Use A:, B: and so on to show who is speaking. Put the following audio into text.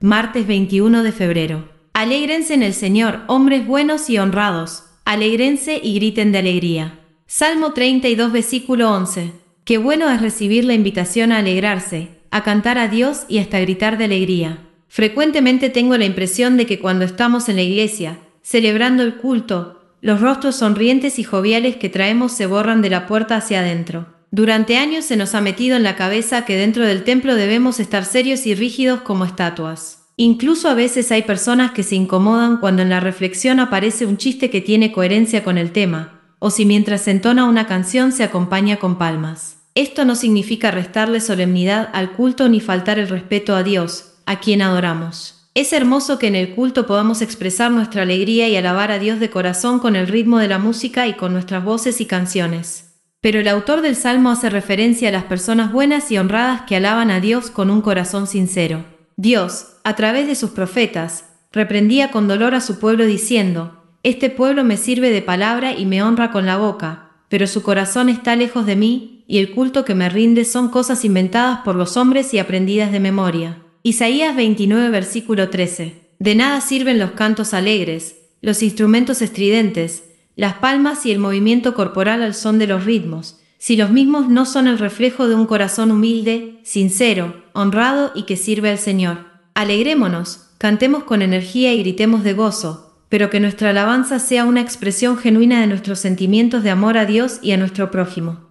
A: Martes 21 de febrero. Alégrense en el Señor, hombres buenos y honrados. Alégrense y griten de alegría. Salmo 32, versículo 11. Qué bueno es recibir la invitación a alegrarse, a cantar a Dios y hasta gritar de alegría. Frecuentemente tengo la impresión de que cuando estamos en la iglesia, celebrando el culto, los rostros sonrientes y joviales que traemos se borran de la puerta hacia adentro. Durante años se nos ha metido en la cabeza que dentro del templo debemos estar serios y rígidos como estatuas. Incluso a veces hay personas que se incomodan cuando en la reflexión aparece un chiste que tiene coherencia con el tema, o si mientras se entona una canción se acompaña con palmas. Esto no significa restarle solemnidad al culto ni faltar el respeto a Dios, a quien adoramos. Es hermoso que en el culto podamos expresar nuestra alegría y alabar a Dios de corazón con el ritmo de la música y con nuestras voces y canciones. Pero el autor del Salmo hace referencia a las personas buenas y honradas que alaban a Dios con un corazón sincero. Dios, a través de sus profetas, reprendía con dolor a su pueblo diciendo, Este pueblo me sirve de palabra y me honra con la boca, pero su corazón está lejos de mí, y el culto que me rinde son cosas inventadas por los hombres y aprendidas de memoria. Isaías 29 versículo 13. De nada sirven los cantos alegres, los instrumentos estridentes, las palmas y el movimiento corporal al son de los ritmos, si los mismos no son el reflejo de un corazón humilde, sincero, honrado y que sirve al Señor. Alegrémonos, cantemos con energía y gritemos de gozo, pero que nuestra alabanza sea una expresión genuina de nuestros sentimientos de amor a Dios y a nuestro prójimo.